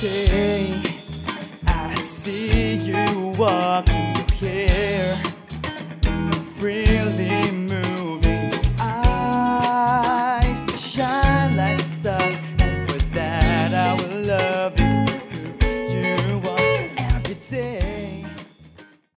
say I see you walking your hair, freely